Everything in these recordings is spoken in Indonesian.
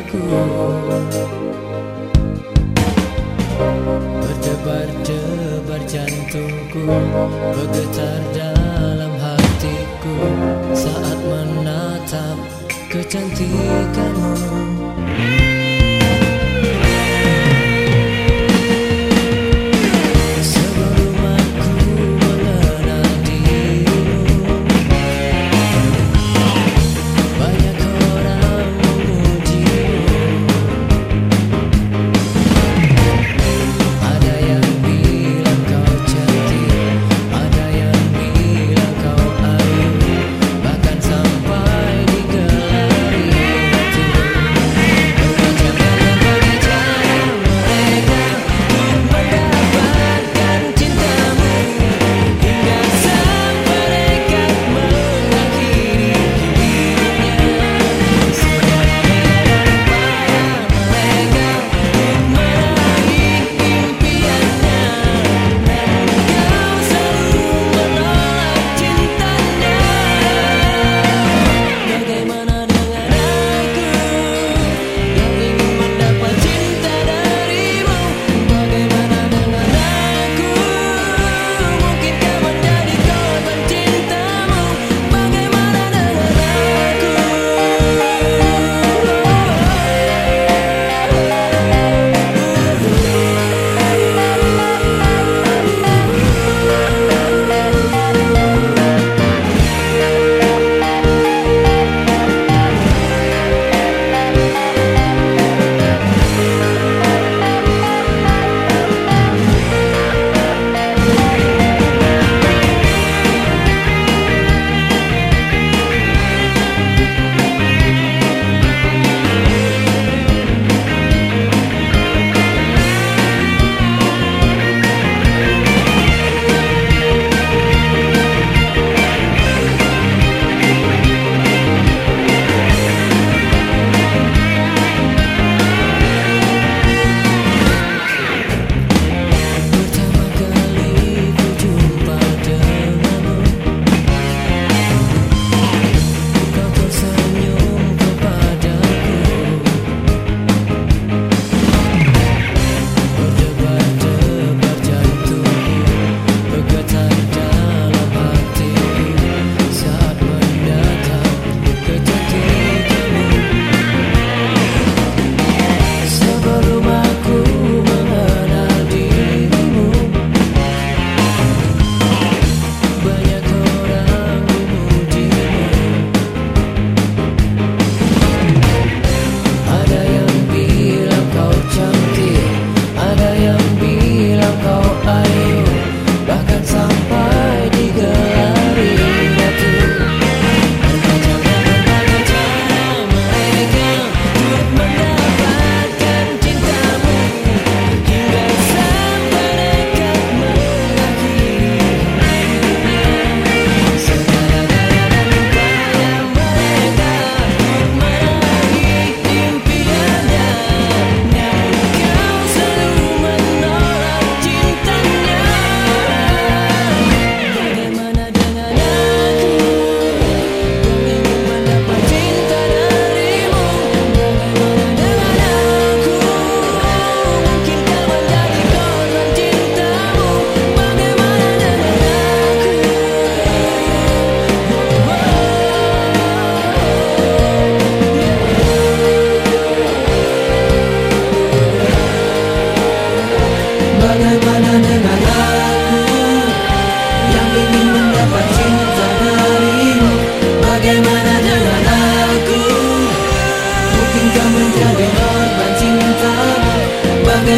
padaku Berdebar-debar jantungku Bergetar dalam hatiku. Saat menatap kecantikanmu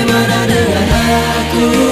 Bagaimana dengan aku